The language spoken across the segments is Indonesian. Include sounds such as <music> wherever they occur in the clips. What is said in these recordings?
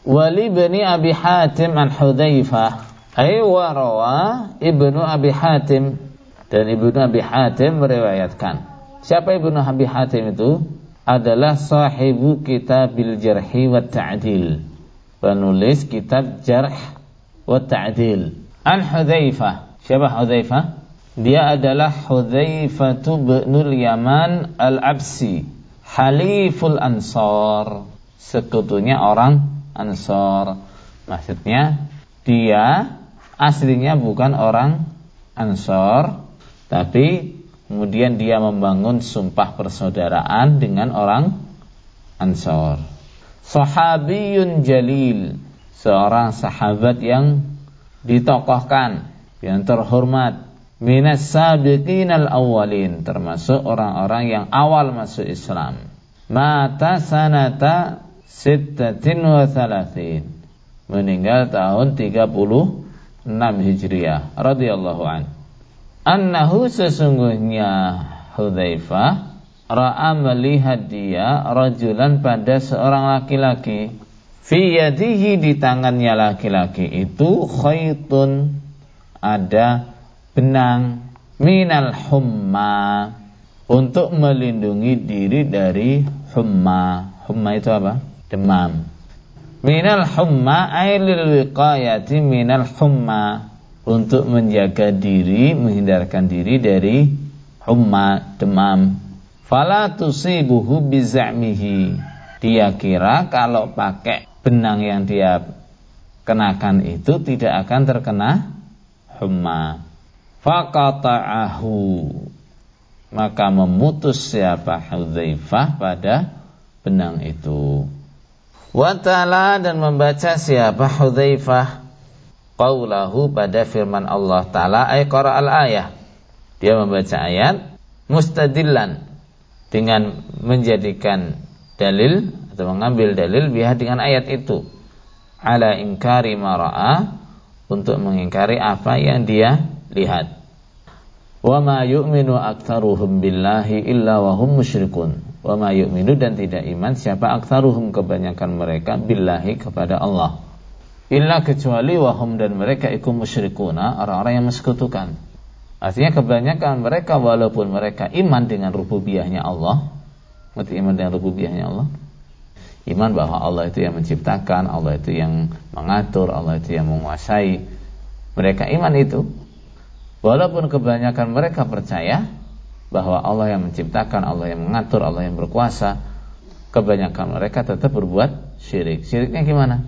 Wali bani Abi Hatim an Hudzaifah ay warawa Ibnu Abi Hatim dan Ibnu Abi Hatim meriwayatkan. Siapa Ibnu Abi Hatim itu? Adalah sahibu kitabil jarhi wa ta'dil. Penulis kitab jarh wa ta'dil. An Hudzaifah. Siapa Hudzaifah? Dia adalah Hudzaifah bin Yaman Al-Absi, haliful Ansar, sekutunya orang Ansar. Maksudnya dia aslinya bukan orang Ansar, tapi kemudian dia membangun sumpah persaudaraan dengan orang Ansar. Sahabiyun jalil, seorang sahabat yang ditokohkan, yang terhormat minas sabiqinal awwalin termasuk orang-orang yang awal masuk Islam mata sanata sittatin wa thalathin meninggal tahun 36 Hijriah radhiyallahu an annahu sesungguhnya Hudzaifah ra'a melihat dia rajulan pada seorang laki-laki fi yadihi di tangannya laki-laki itu khaitun ada benang minal humma untuk melindungi diri dari humma. Humma itu apa? Demam. Minal humma ailil wiqayati minal humma untuk menjaga diri, menghindarkan diri dari humma, demam. Fala tusibuhu biza'mihi. Dia kira kalau pakai benang yang dia kenakan itu tidak akan terkena humma faqata'ahu maka memutus siapa Hudzaifah pada benang itu wa ta'ala dan membaca siapa Hudzaifah qaulahu pada firman Allah taala ay al ayah dia membaca ayat mustadillan dengan menjadikan dalil atau mengambil dalil biha dengan ayat itu ala ingkari mara'a untuk mengingkari apa yang dia lihat. Wa ma yu'minu aktsaruhum billahi illa wa hum musyrikun. Wa ma yu'minu dan tidak iman siapa aktsaruhum kebanyakan mereka billahi kepada Allah. Illa kecuali wahum dan mereka ikut musyrikuna orang-orang yang mensekutukan. Artinya kebanyakan mereka walaupun mereka iman dengan rububiyahnya Allah, ngerti iman dengan rububiyahnya Allah? Iman bahwa Allah itu yang menciptakan, Allah itu yang mengatur, Allah itu yang menguasai. Mereka iman itu, Walaupun kebanyakan mereka percaya bahwa Allah yang menciptakan, Allah yang mengatur, Allah yang berkuasa, kebanyakan mereka tetap berbuat syirik. Syiriknya gimana?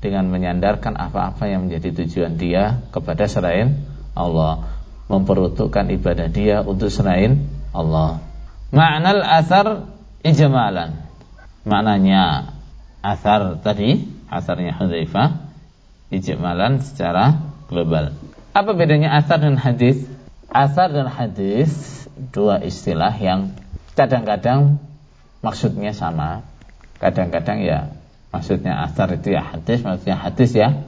Dengan menyandarkan apa-apa yang menjadi tujuan dia kepada selain Allah, memperuntukkan ibadah dia untuk selain Allah. Ma'nal asar ijmalan. Maknanya asar tadi, asarnya Hudzaifah ijmalan secara global. Apa bedanya asar dan hadis? Asar dan hadis dua istilah yang kadang-kadang maksudnya sama, kadang-kadang ya maksudnya asar itu ya hadis, maksudnya hadis ya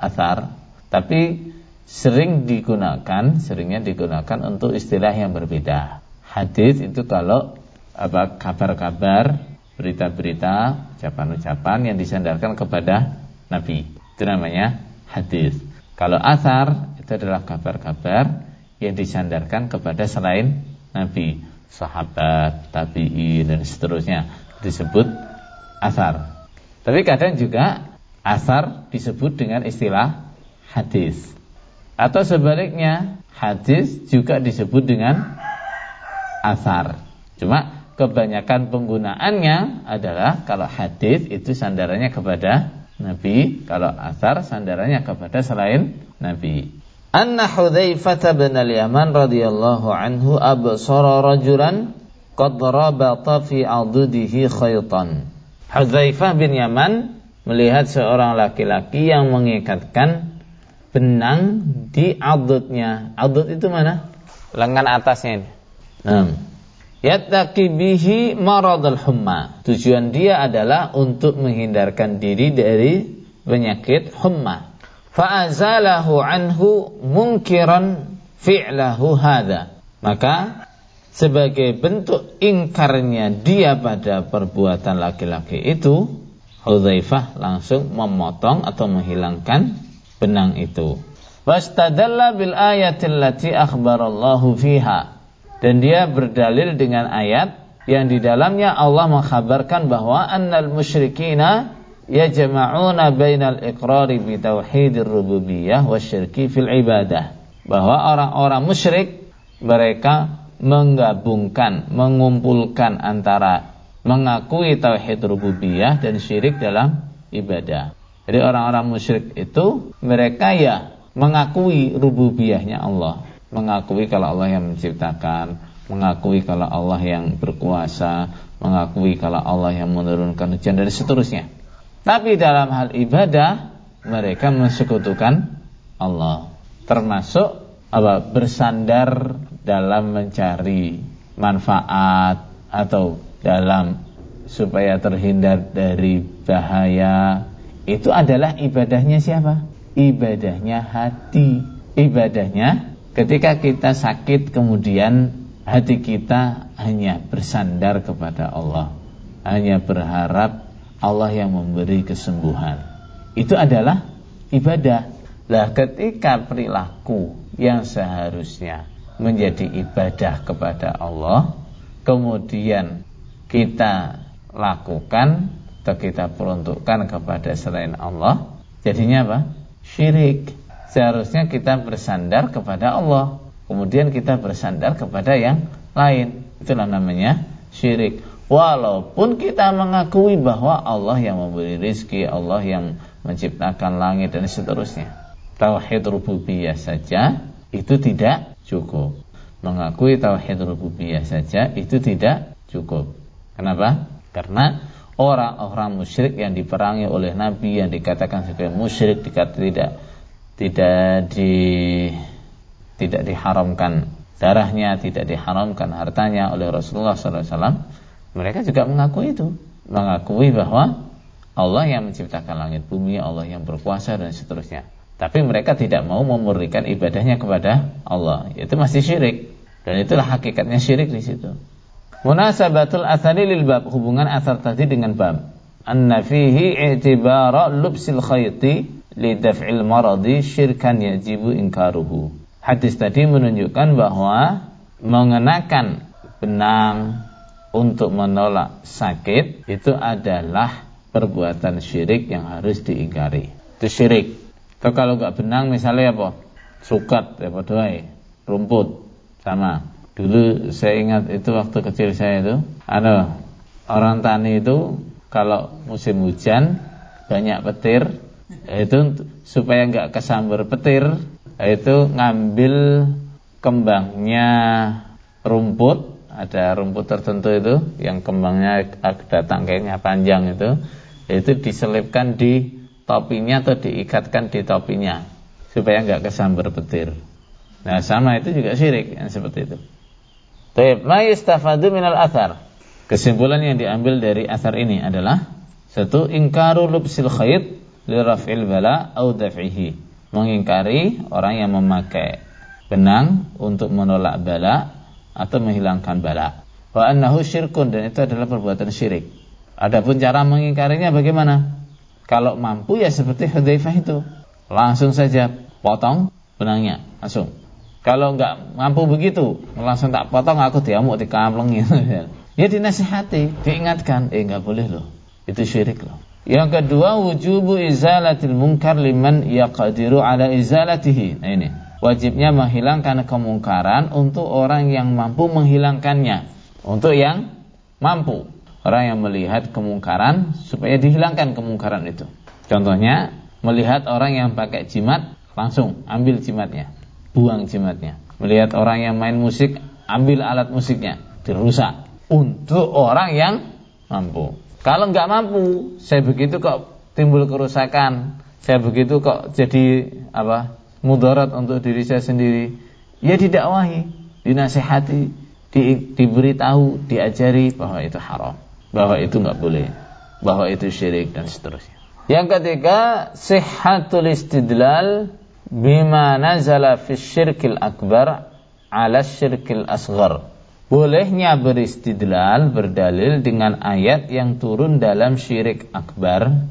asar. Tapi sering digunakan, seringnya digunakan untuk istilah yang berbeda. Hadis itu kalau apa kabar-kabar, berita-berita, ucapan-ucapan yang disandarkan kepada Nabi. Itu namanya hadis. Kalau asar itu adalah kabar-kabar yang disandarkan kepada selain Nabi, sahabat, tabi'in dan seterusnya disebut asar. Tapi kadang juga asar disebut dengan istilah hadis. Atau sebaliknya, hadis juga disebut dengan asar. Cuma kebanyakan penggunaannya adalah kalau hadis itu sandarannya kepada Nabi, kalau asar sandarannya kepada selain Nabi anna Hudzaifah bin al-Yaman radhiyallahu anhu absara rajulan qad rabata fi adudihi khaytan. Hudzaifah bin Yaman melihat seorang laki-laki yang mengikatkan benang di adudnya. Adud itu mana? Lengan atasnya ini. Nah. Yattaqi bihi maradul humma. Tujuan dia adalah untuk menghindarkan diri dari penyakit humma fa'azalahu anhu munkiran fi'lahu hadha. Maka sebagai bentuk ingkarnya dia pada perbuatan laki-laki itu, Hudzaifah langsung memotong atau menghilangkan benang itu. Wastadalla bil ayatil lati akhbarallahu fiha. Dan dia berdalil dengan ayat yang di dalamnya Allah mengkhabarkan bahwa annal musyrikina yajma'una bainal iqrari bi tauhidir rububiyah wasyirki fil ibadah. Bahwa orang-orang musyrik mereka menggabungkan, mengumpulkan antara mengakui tauhid rububiyah dan syirik dalam ibadah. Jadi orang-orang musyrik itu mereka ya mengakui rububiyahnya Allah, mengakui kalau Allah yang menciptakan, mengakui kalau Allah yang berkuasa, mengakui kalau Allah yang menurunkan hujan dan seterusnya. Tapi dalam hal ibadah mereka mensekutukan Allah, termasuk apa bersandar dalam mencari manfaat atau dalam supaya terhindar dari bahaya itu adalah ibadahnya siapa? Ibadahnya hati. Ibadahnya ketika kita sakit kemudian hati kita hanya bersandar kepada Allah. Hanya berharap Allah yang memberi kesembuhan. Itu adalah ibadah. Lah ketika perilaku yang seharusnya menjadi ibadah kepada Allah kemudian kita lakukan atau kita peruntukkan kepada selain Allah jadinya apa? syirik seharusnya kita bersandar kepada Allah kemudian kita bersandar kepada yang lain itulah namanya syirik walaupun kita mengakui bahwa Allah yang memberi rizki Allah yang menciptakan langit dan seterusnya. Tauhid rububiyah saja itu tidak cukup. Mengakui tauhid rububiyah saja itu tidak cukup. Kenapa? Karena orang-orang musyrik yang diperangi oleh Nabi yang dikatakan sebagai musyrik dikata tidak tidak di tidak diharamkan darahnya, tidak diharamkan hartanya oleh Rasulullah SAW, mereka juga mengakui itu, mengakui bahwa Allah yang menciptakan langit bumi, Allah yang berkuasa dan seterusnya. Tapi mereka tidak mau memurnikan ibadahnya kepada Allah, itu masih syirik. Dan itulah hakikatnya syirik di situ. Munasabatul athari lil bab hubungan asar tadi dengan bab. Anna fihi i'tibara lubsil khayti li daf'il maradi syirkan yajibu inkaruhu. Hadis tadi menunjukkan bahwa mengenakan benang untuk menolak sakit itu adalah perbuatan syirik yang harus diingkari. Itu syirik. Atau kalau enggak benang misalnya apa? Sukat ya padha rumput sama. Dulu saya ingat itu waktu kecil saya itu, ada orang tani itu kalau musim hujan banyak petir, itu supaya nggak kesambar petir, itu ngambil kembangnya rumput, ada rumput tertentu itu yang kembangnya ada tangkainya panjang itu, itu diselipkan di topinya atau diikatkan di topinya supaya nggak kesambar petir. Nah sama itu juga syirik yang seperti itu. Taib, yustafadu minal athar. Kesimpulan yang diambil dari athar ini adalah satu ingkaru lubsil khayt li raf'il bala au. Mengingkari orang yang memakai benang untuk menolak bala atau menghilangkan bala. Wa annahu syirkun dan itu adalah perbuatan syirik. Adapun cara mengingkarinya bagaimana? Kalau mampu ya seperti Hudzaifah itu, langsung saja potong benangnya, langsung. Kalau nggak mampu begitu, langsung tak potong aku diamuk di kampleng gitu. <laughs> Ya dinasihati, diingatkan, eh nggak boleh loh. Itu syirik loh. Yang kedua wujubu izalatil munkar liman yaqdiru ala izalatihi. Nah ini, wajibnya menghilangkan kemungkaran untuk orang yang mampu menghilangkannya. Untuk yang mampu, orang yang melihat kemungkaran supaya dihilangkan kemungkaran itu. Contohnya, melihat orang yang pakai jimat, langsung ambil jimatnya buang jimatnya. Melihat orang yang main musik, ambil alat musiknya, dirusak. Untuk orang yang mampu. Kalau nggak mampu, saya begitu kok timbul kerusakan, saya begitu kok jadi apa mudarat untuk diri saya sendiri. Ya didakwahi, dinasehati, di, diberitahu, diajari bahwa itu haram, bahwa itu nggak boleh, bahwa itu syirik dan seterusnya. Yang ketiga, sihhatul istidlal bima nazala fi syirkil akbar ala syirkil asghar bolehnya beristidlal berdalil dengan ayat yang turun dalam syirik akbar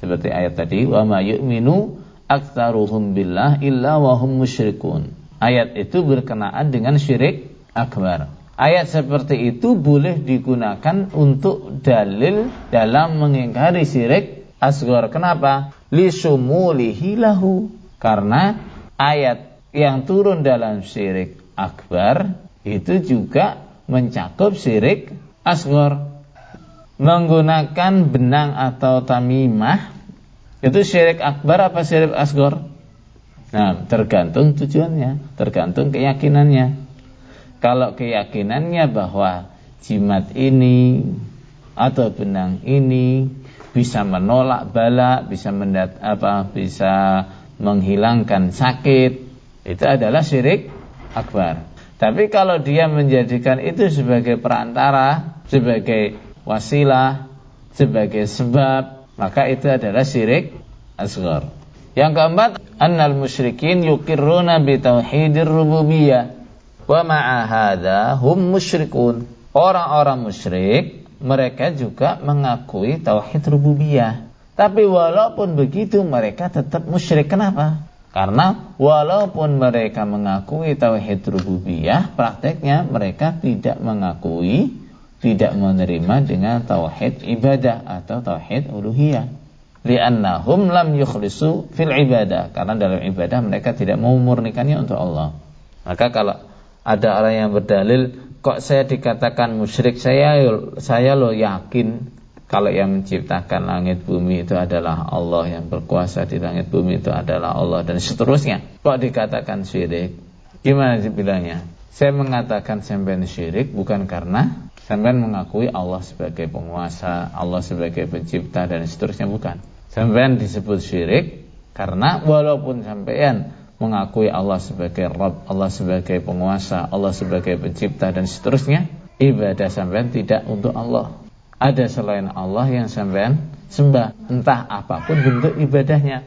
seperti ayat tadi wa ma yu'minu aktsaruhum billah illa wa hum musyrikun. Ayat itu berkenaan dengan syirik akbar. Ayat seperti itu boleh digunakan untuk dalil dalam mengingkari syirik asghar. Kenapa? Lisumulihi lahu. Karena ayat yang turun dalam syirik akbar itu juga mencakup syirik asghar. Menggunakan benang atau tamimah itu syirik akbar apa syirik asghar? Nah, tergantung tujuannya, tergantung keyakinannya. Kalau keyakinannya bahwa jimat ini atau benang ini bisa menolak bala, bisa mendat apa, bisa menghilangkan sakit, itu adalah syirik akbar. Tapi kalau dia menjadikan itu sebagai perantara, sebagai wasilah, sebagai sebab, maka itu adalah syirik asghar. Yang keempat, annal musyrikin yukirruna bi tauhidir rububiyah wa ma'a hadza hum musyrikun. Orang-orang musyrik mereka juga mengakui tauhid rububiyah. Tapi walaupun begitu mereka tetap musyrik. Kenapa? Karena walaupun mereka mengakui tauhid rububiyah, prakteknya mereka tidak mengakui, tidak menerima dengan tauhid ibadah atau tauhid uluhiyah. Li'annahum lam yukhlisu fil ibadah. Karena dalam ibadah mereka tidak memurnikannya untuk Allah. Maka kalau ada orang yang berdalil, kok saya dikatakan musyrik, saya saya lo yakin kalau yang menciptakan langit bumi itu adalah Allah yang berkuasa di langit bumi itu adalah Allah dan seterusnya kok dikatakan syirik gimana dibilangnya saya mengatakan sampean syirik bukan karena sampean mengakui Allah sebagai penguasa Allah sebagai pencipta dan seterusnya bukan. Sampean disebut syirik karena walaupun sampean mengakui Allah sebagai Rabb Allah sebagai penguasa Allah sebagai pencipta dan seterusnya ibadah sampean tidak untuk Allah. Ada selain Allah yang sampean sembah entah apa pun bentuk ibadahnya